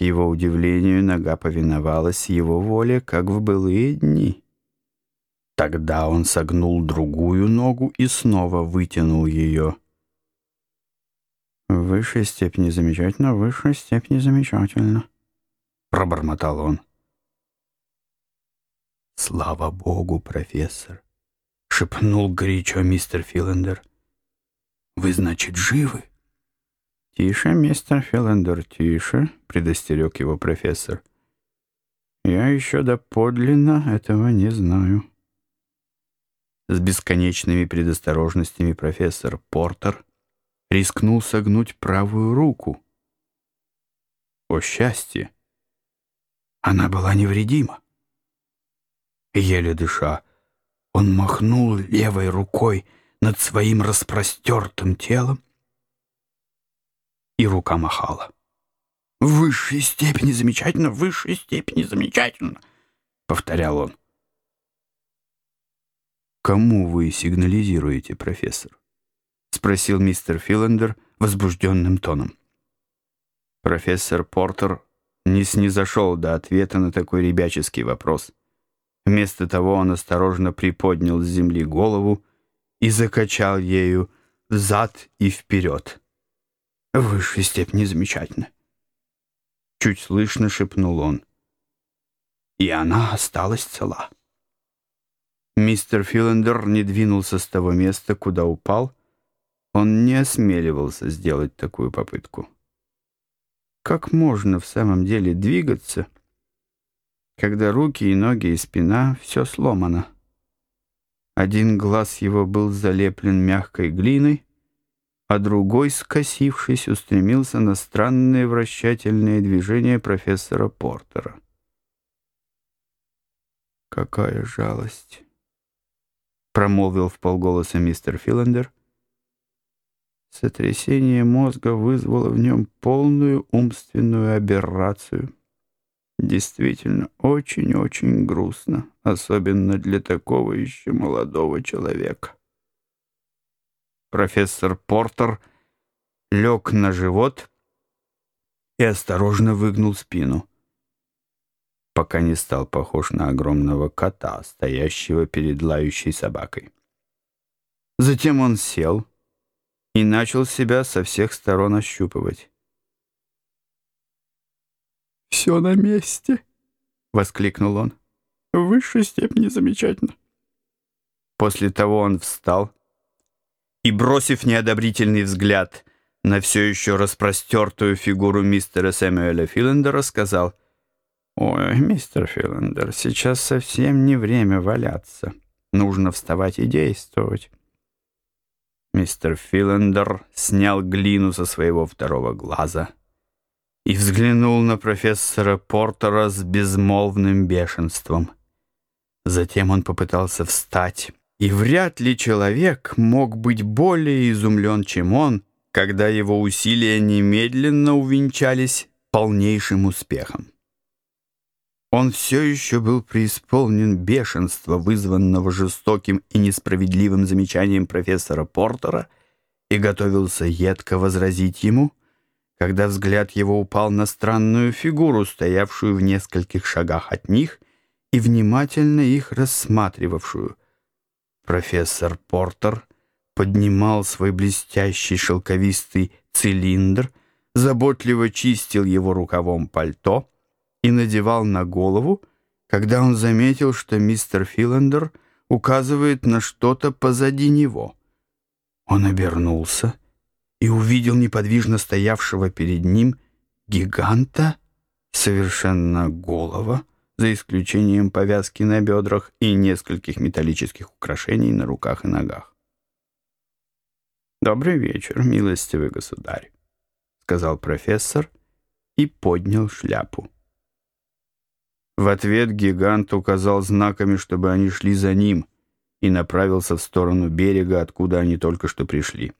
Его удивлению, нога повиновалась его воле, как в былые дни. Тогда он согнул другую ногу и снова вытянул ее. «В высшей степени замечательно, в высшей степени замечательно», — пробормотал он. «Слава Богу, профессор!» — шепнул горячо мистер Филлендер. «Вы, значит, живы?» «Тише, мистер Филлендер, тише», — предостерег его профессор. «Я еще доподлинно этого не знаю». С бесконечными предосторожностями профессор Портер рискнул согнуть правую руку. О счастье! Она была невредима. Еле дыша, он махнул левой рукой над своим распростертым телом, и рука махала. «В высшей степени замечательно, в высшей степени замечательно», — повторял он. «Кому вы сигнализируете, профессор?» — спросил мистер Филлендер возбужденным тоном. Профессор Портер не снизошел до ответа на такой ребяческий вопрос — Вместо того он осторожно приподнял с земли голову и закачал ею взад и вперед. В высшей степени замечательно. Чуть слышно шепнул он. И она осталась цела. Мистер Филлендер не двинулся с того места, куда упал. Он не осмеливался сделать такую попытку. Как можно в самом деле двигаться — когда руки и ноги и спина — все сломано. Один глаз его был залеплен мягкой глиной, а другой, скосившись, устремился на странные вращательные движения профессора Портера. «Какая жалость!» — промолвил в полголоса мистер Филлендер. Сотрясение мозга вызвало в нем полную умственную аберрацию — Действительно, очень-очень грустно, особенно для такого еще молодого человека. Профессор Портер лег на живот и осторожно выгнул спину, пока не стал похож на огромного кота, стоящего перед лающей собакой. Затем он сел и начал себя со всех сторон ощупывать. «Все на месте!» — воскликнул он. «В высшей степени замечательно!» После того он встал и, бросив неодобрительный взгляд на все еще распростертую фигуру мистера Сэмюэля Филлендера, сказал, «Ой, мистер Филлендер, сейчас совсем не время валяться. Нужно вставать и действовать». Мистер Филлендер снял глину со своего второго глаза — и взглянул на профессора Портера с безмолвным бешенством. Затем он попытался встать, и вряд ли человек мог быть более изумлен, чем он, когда его усилия немедленно увенчались полнейшим успехом. Он все еще был преисполнен бешенства, вызванного жестоким и несправедливым замечанием профессора Портера, и готовился едко возразить ему — когда взгляд его упал на странную фигуру, стоявшую в нескольких шагах от них и внимательно их рассматривавшую. Профессор Портер поднимал свой блестящий шелковистый цилиндр, заботливо чистил его рукавом пальто и надевал на голову, когда он заметил, что мистер Филлендер указывает на что-то позади него. Он обернулся и увидел неподвижно стоявшего перед ним гиганта, совершенно голого, за исключением повязки на бедрах и нескольких металлических украшений на руках и ногах. «Добрый вечер, милостивый государь», — сказал профессор и поднял шляпу. В ответ гигант указал знаками, чтобы они шли за ним, и направился в сторону берега, откуда они только что пришли.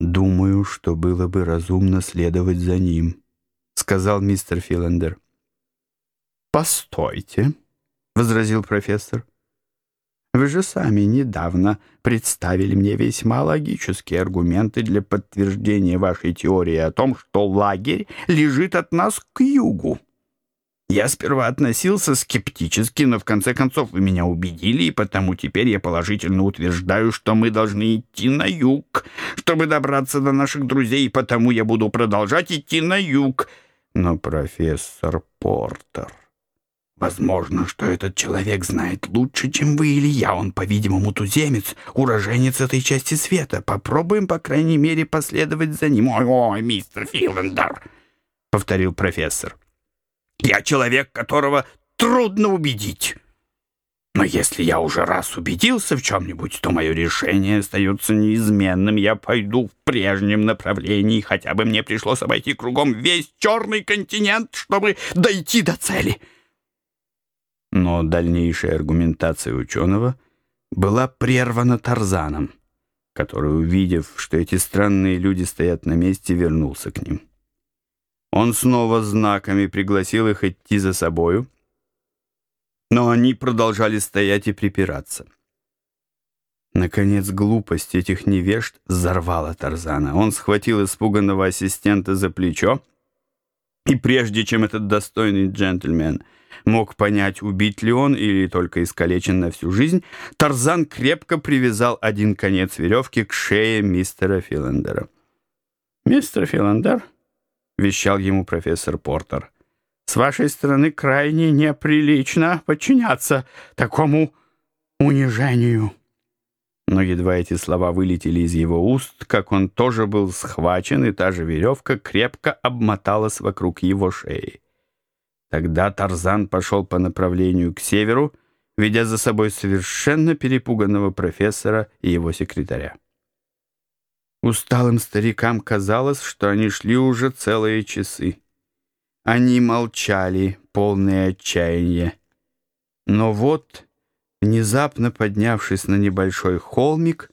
«Думаю, что было бы разумно следовать за ним», — сказал мистер Филлендер. «Постойте», — возразил профессор. Вы же сами недавно представили мне весьма логические аргументы для подтверждения вашей теории о том, что лагерь лежит от нас к югу. Я сперва относился скептически, но в конце концов вы меня убедили, и потому теперь я положительно утверждаю, что мы должны идти на юг, чтобы добраться до наших друзей, и потому я буду продолжать идти на юг. Но профессор Портер... Возможно, что этот человек знает лучше, чем вы или я. Он, по-видимому, туземец, уроженец этой части света. Попробуем, по крайней мере, последовать за ним. «Ой, ой, мистер Филандер!» — повторил профессор. «Я человек, которого трудно убедить. Но если я уже раз убедился в чем-нибудь, то мое решение остается неизменным. Я пойду в прежнем направлении, хотя бы мне пришлось обойти кругом весь черный континент, чтобы дойти до цели». Но дальнейшая аргументация ученого была прервана Тарзаном, который, увидев, что эти странные люди стоят на месте, вернулся к ним. Он снова знаками пригласил их идти за собою, но они продолжали стоять и припираться. Наконец, глупость этих невежд взорвала Тарзана. Он схватил испуганного ассистента за плечо, и прежде чем этот достойный джентльмен — мог понять, убить ли он или только искалечен на всю жизнь, Тарзан крепко привязал один конец веревки к шее мистера Филандера. «Мистер Филандер», — вещал ему профессор Портер, «с вашей стороны крайне неприлично подчиняться такому унижению». Но едва эти слова вылетели из его уст, как он тоже был схвачен, и та же веревка крепко обмоталась вокруг его шеи. Тогда Тарзан пошел по направлению к северу, ведя за собой совершенно перепуганного профессора и его секретаря. Усталым старикам казалось, что они шли уже целые часы. Они молчали, полные отчаяния. Но вот, внезапно поднявшись на небольшой холмик,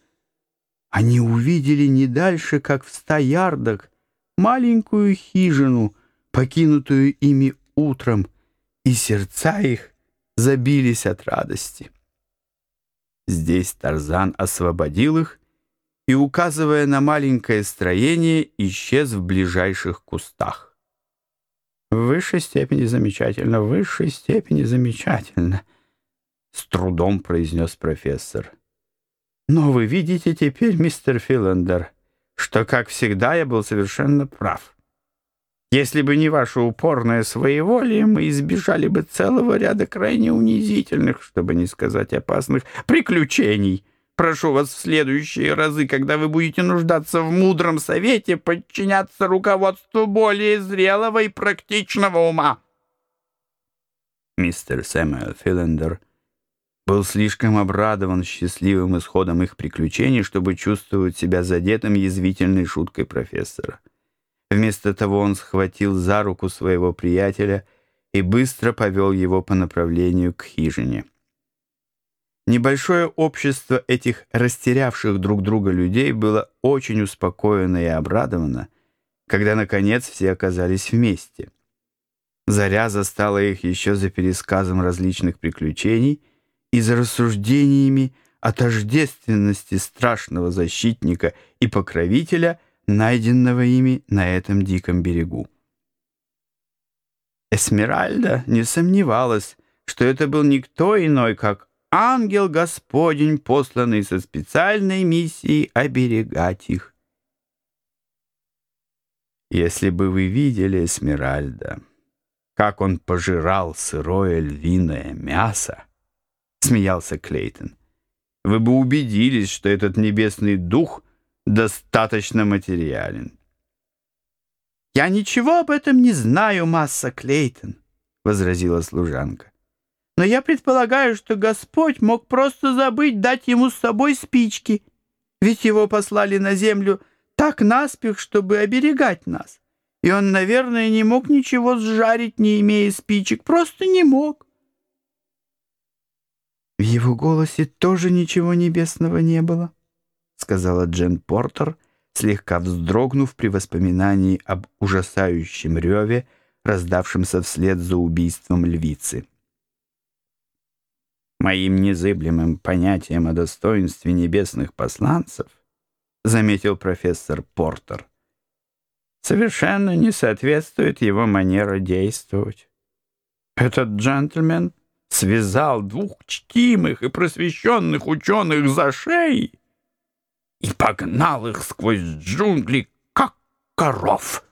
они увидели не дальше, как в ста ярдах, маленькую хижину, покинутую ими утром, и сердца их забились от радости. Здесь Тарзан освободил их и, указывая на маленькое строение, исчез в ближайших кустах. «В высшей степени замечательно, в высшей степени замечательно», — с трудом произнес профессор. «Но вы видите теперь, мистер Филандер, что, как всегда, я был совершенно прав». Если бы не ваше упорное своеволие, мы избежали бы целого ряда крайне унизительных, чтобы не сказать опасных, приключений. Прошу вас в следующие разы, когда вы будете нуждаться в мудром совете, подчиняться руководству более зрелого и практичного ума. Мистер Сэмюэл Филлендер был слишком обрадован счастливым исходом их приключений, чтобы чувствовать себя задетым язвительной шуткой профессора. Вместо того он схватил за руку своего приятеля и быстро повел его по направлению к хижине. Небольшое общество этих растерявших друг друга людей было очень успокоено и обрадовано, когда, наконец, все оказались вместе. Заря застала их еще за пересказом различных приключений и за рассуждениями о тождественности страшного защитника и покровителя — найденного ими на этом диком берегу. Эсмеральда не сомневалась, что это был никто иной, как ангел Господень, посланный со специальной миссией оберегать их. Если бы вы видели Эсмеральда, как он пожирал сырое львиное мясо, смеялся Клейтон, вы бы убедились, что этот небесный дух достаточно материален. «Я ничего об этом не знаю, масса Клейтон», — возразила служанка. «Но я предполагаю, что Господь мог просто забыть дать ему с собой спички, ведь его послали на землю так наспех, чтобы оберегать нас. И он, наверное, не мог ничего сжарить, не имея спичек, просто не мог». В его голосе тоже ничего небесного не было. — сказала Джен Портер, слегка вздрогнув при воспоминании об ужасающем реве, раздавшемся вслед за убийством львицы. моим незыблемым понятием о достоинстве небесных посланцев, заметил профессор Портер, совершенно не соответствует его манера действовать. Этот джентльмен связал двух чтимых и просвещенных ученых за шеи и погнал их сквозь джунгли, как коров.